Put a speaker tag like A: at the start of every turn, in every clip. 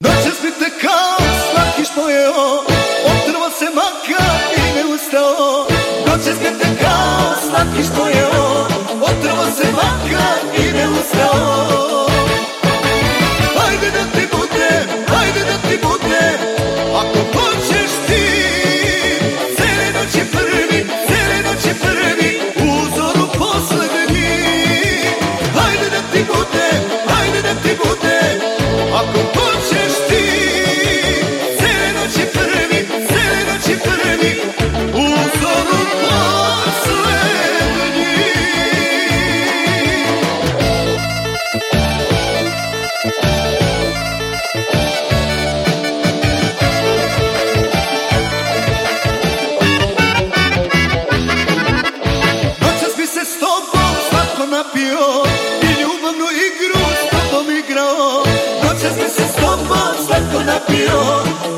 A: Noćas mi te kao svaki što je on Otrvo se maka i ne ustao. Noćas mi te kao svaki što je on Otrvo se maka i ne ustao.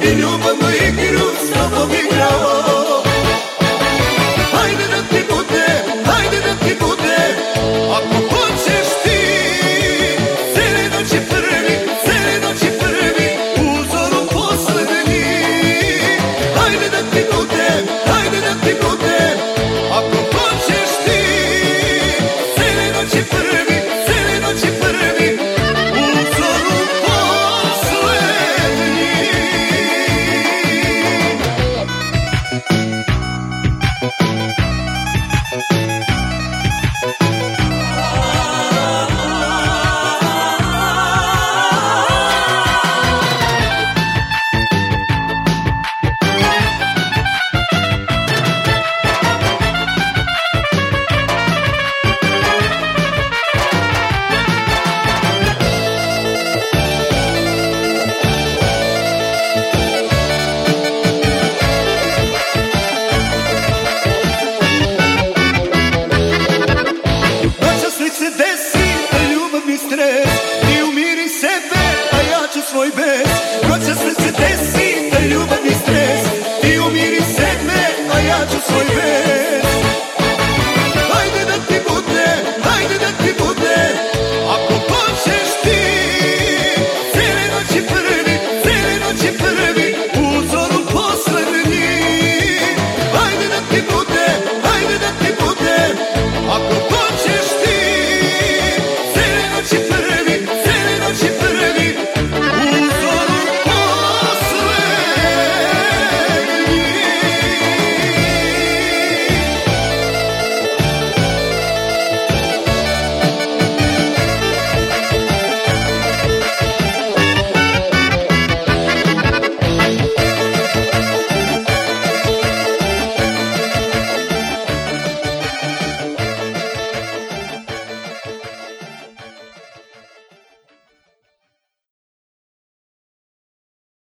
A: in you. Noches